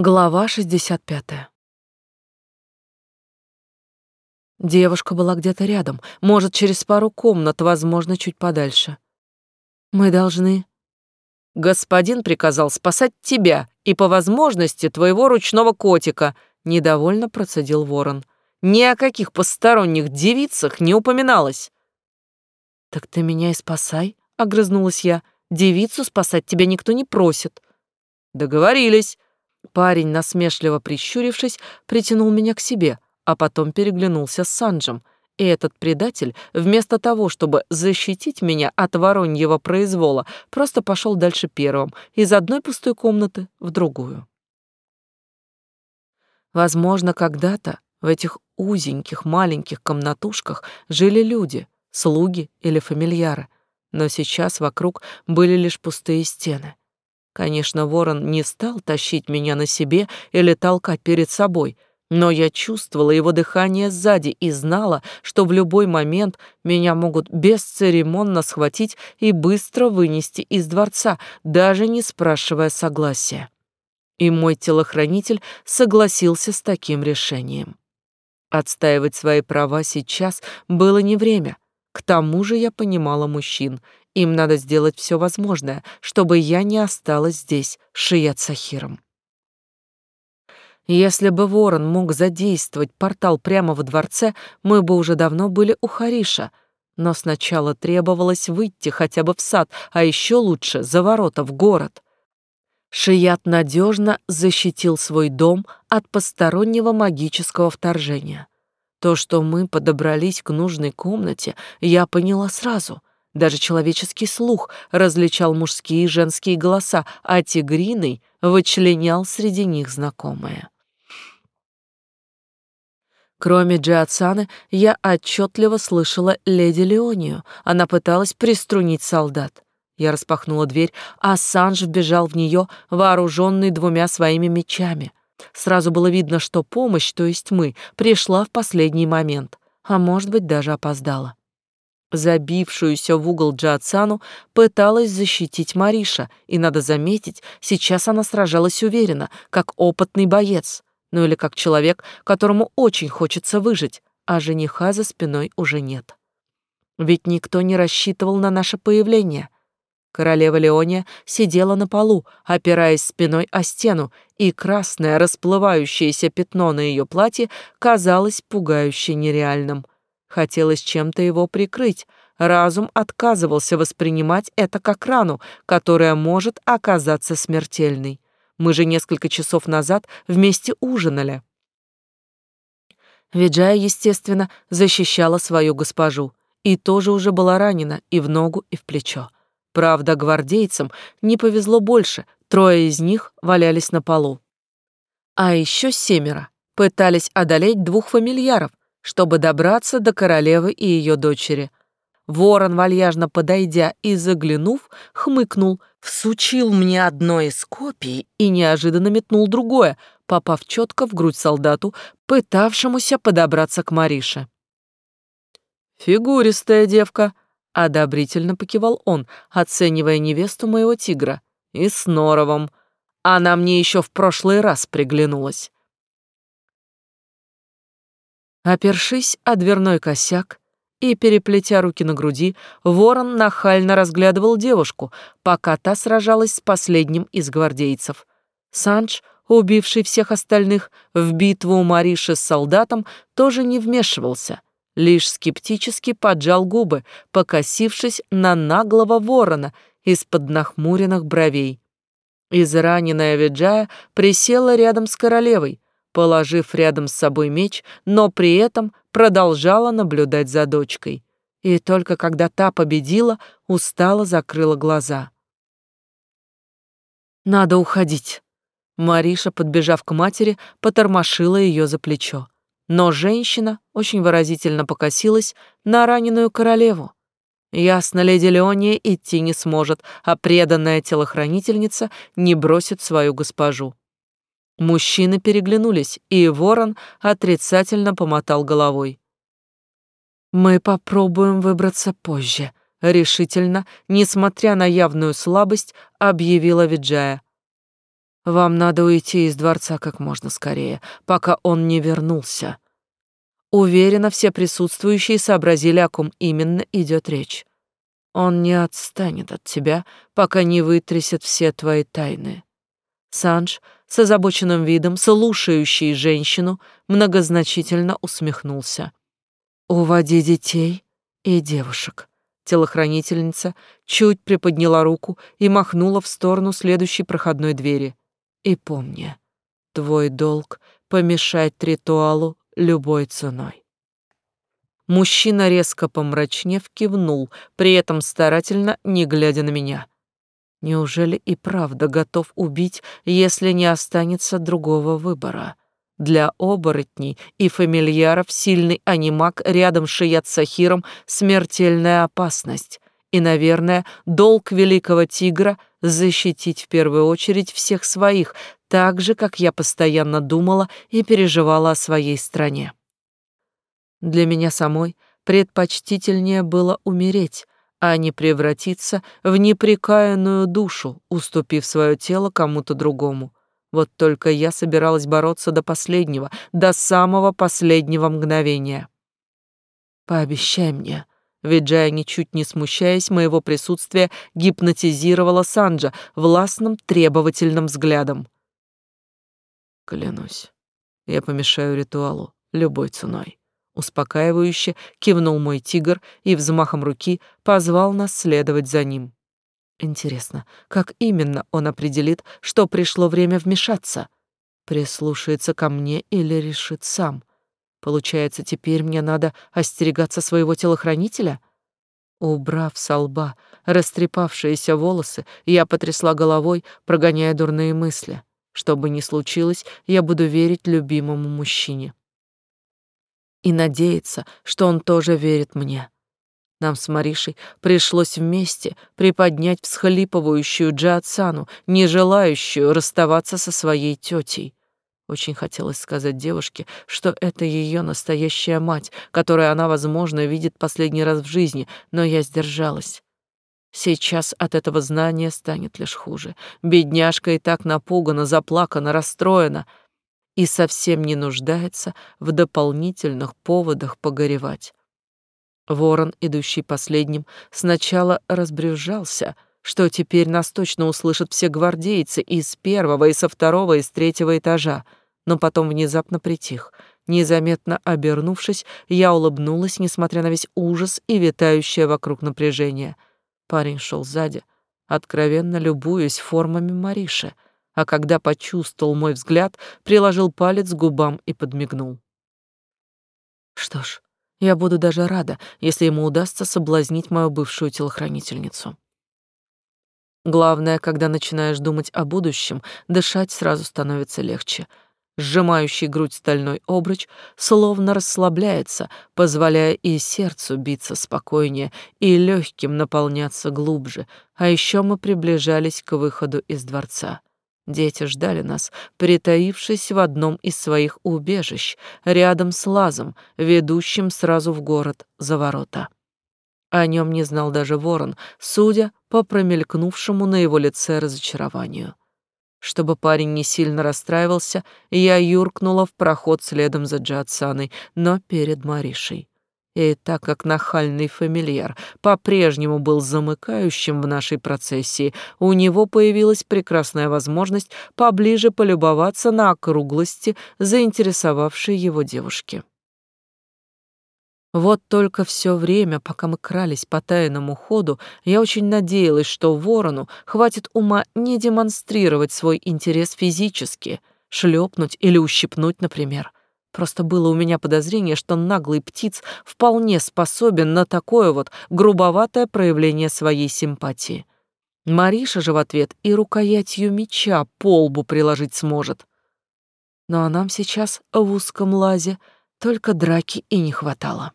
Глава 65. Девушка была где-то рядом, может, через пару комнат, возможно, чуть подальше. Мы должны... Господин приказал спасать тебя и, по возможности, твоего ручного котика, недовольно процедил ворон. Ни о каких посторонних девицах не упоминалось. Так ты меня и спасай, огрызнулась я. Девицу спасать тебя никто не просит. Договорились. Парень, насмешливо прищурившись, притянул меня к себе, а потом переглянулся с Санджем, и этот предатель, вместо того, чтобы защитить меня от вороньего произвола, просто пошел дальше первым, из одной пустой комнаты в другую. Возможно, когда-то в этих узеньких маленьких комнатушках жили люди, слуги или фамильяры, но сейчас вокруг были лишь пустые стены. Конечно, ворон не стал тащить меня на себе или толкать перед собой, но я чувствовала его дыхание сзади и знала, что в любой момент меня могут бесцеремонно схватить и быстро вынести из дворца, даже не спрашивая согласия. И мой телохранитель согласился с таким решением. Отстаивать свои права сейчас было не время. К тому же я понимала мужчин — им надо сделать все возможное, чтобы я не осталась здесь, Шият Сахиром. Если бы Ворон мог задействовать портал прямо во дворце, мы бы уже давно были у Хариша. Но сначала требовалось выйти хотя бы в сад, а еще лучше за ворота в город. Шият надежно защитил свой дом от постороннего магического вторжения. То, что мы подобрались к нужной комнате, я поняла сразу. Даже человеческий слух различал мужские и женские голоса, а тигриный вычленял среди них знакомые. Кроме Джиатсаны, я отчетливо слышала леди Леонию. Она пыталась приструнить солдат. Я распахнула дверь, а Санж вбежал в нее, вооруженный двумя своими мечами. Сразу было видно, что помощь, то есть мы, пришла в последний момент, а может быть, даже опоздала. Забившуюся в угол Джиатсану пыталась защитить Мариша, и, надо заметить, сейчас она сражалась уверенно, как опытный боец, ну или как человек, которому очень хочется выжить, а жениха за спиной уже нет. Ведь никто не рассчитывал на наше появление. Королева Леония сидела на полу, опираясь спиной о стену, и красное расплывающееся пятно на ее платье казалось пугающе нереальным — Хотелось чем-то его прикрыть. Разум отказывался воспринимать это как рану, которая может оказаться смертельной. Мы же несколько часов назад вместе ужинали. Виджая, естественно, защищала свою госпожу и тоже уже была ранена и в ногу, и в плечо. Правда, гвардейцам не повезло больше, трое из них валялись на полу. А еще семеро пытались одолеть двух фамильяров, чтобы добраться до королевы и ее дочери. Ворон, вальяжно подойдя и заглянув, хмыкнул, всучил мне одно из копий и неожиданно метнул другое, попав четко в грудь солдату, пытавшемуся подобраться к Марише. «Фигуристая девка», — одобрительно покивал он, оценивая невесту моего тигра. «И с норовом. Она мне еще в прошлый раз приглянулась». Опершись о дверной косяк и переплетя руки на груди, ворон нахально разглядывал девушку, пока та сражалась с последним из гвардейцев. Санч, убивший всех остальных в битву Мариши с солдатом, тоже не вмешивался, лишь скептически поджал губы, покосившись на наглого ворона из-под нахмуренных бровей. Израненная Виджая присела рядом с королевой, положив рядом с собой меч, но при этом продолжала наблюдать за дочкой. И только когда та победила, устало закрыла глаза. «Надо уходить». Мариша, подбежав к матери, потормошила ее за плечо. Но женщина очень выразительно покосилась на раненую королеву. Ясно, леди Леония идти не сможет, а преданная телохранительница не бросит свою госпожу. Мужчины переглянулись, и ворон отрицательно помотал головой. «Мы попробуем выбраться позже», — решительно, несмотря на явную слабость, объявила Виджая. Вам надо уйти из дворца как можно скорее, пока он не вернулся. Уверена, все присутствующие сообразили, о ком именно идет речь. Он не отстанет от тебя, пока не вытрясет все твои тайны. Санж с озабоченным видом, слушающий женщину, многозначительно усмехнулся. «Уводи детей и девушек». Телохранительница чуть приподняла руку и махнула в сторону следующей проходной двери. «И помни, твой долг — помешать ритуалу любой ценой». Мужчина, резко помрачнев, кивнул, при этом старательно не глядя на меня — Неужели и правда готов убить, если не останется другого выбора? Для оборотней и фамильяров сильный анимак рядом с Шият Сахиром — смертельная опасность. И, наверное, долг великого тигра — защитить в первую очередь всех своих, так же, как я постоянно думала и переживала о своей стране. Для меня самой предпочтительнее было умереть, а не превратиться в непрекаянную душу, уступив свое тело кому-то другому. Вот только я собиралась бороться до последнего, до самого последнего мгновения. Пообещай мне, ведь ничуть не смущаясь моего присутствия, гипнотизировала Санджа властным требовательным взглядом. Клянусь, я помешаю ритуалу любой ценой. Успокаивающе кивнул мой тигр и взмахом руки позвал нас следовать за ним. Интересно, как именно он определит, что пришло время вмешаться? Прислушается ко мне или решит сам? Получается, теперь мне надо остерегаться своего телохранителя? Убрав со лба растрепавшиеся волосы, я потрясла головой, прогоняя дурные мысли. Что бы ни случилось, я буду верить любимому мужчине и надеяться, что он тоже верит мне. Нам с Маришей пришлось вместе приподнять всхлипывающую Джиатсану, не желающую расставаться со своей тетей. Очень хотелось сказать девушке, что это ее настоящая мать, которую она, возможно, видит последний раз в жизни, но я сдержалась. Сейчас от этого знания станет лишь хуже. Бедняжка и так напугана, заплакана, расстроена — и совсем не нуждается в дополнительных поводах погоревать. Ворон, идущий последним, сначала разбрюзжался, что теперь нас точно услышат все гвардейцы и с первого, и со второго, и с третьего этажа, но потом внезапно притих. Незаметно обернувшись, я улыбнулась, несмотря на весь ужас и витающее вокруг напряжение. Парень шел сзади, откровенно любуясь формами Мариши — а когда почувствовал мой взгляд, приложил палец к губам и подмигнул. Что ж, я буду даже рада, если ему удастся соблазнить мою бывшую телохранительницу. Главное, когда начинаешь думать о будущем, дышать сразу становится легче. Сжимающий грудь стальной обруч словно расслабляется, позволяя и сердцу биться спокойнее, и легким наполняться глубже. А еще мы приближались к выходу из дворца. Дети ждали нас, притаившись в одном из своих убежищ, рядом с лазом, ведущим сразу в город за ворота. О нем не знал даже ворон, судя по промелькнувшему на его лице разочарованию. Чтобы парень не сильно расстраивался, я юркнула в проход следом за Джатсаной, но перед Маришей. И так как нахальный фамильяр по-прежнему был замыкающим в нашей процессии, у него появилась прекрасная возможность поближе полюбоваться на округлости заинтересовавшей его девушки. Вот только все время, пока мы крались по тайному ходу, я очень надеялась, что ворону хватит ума не демонстрировать свой интерес физически, шлепнуть или ущипнуть, например. Просто было у меня подозрение, что наглый птиц вполне способен на такое вот грубоватое проявление своей симпатии. Мариша же в ответ и рукоятью меча по лбу приложить сможет. Ну а нам сейчас в узком лазе только драки и не хватало.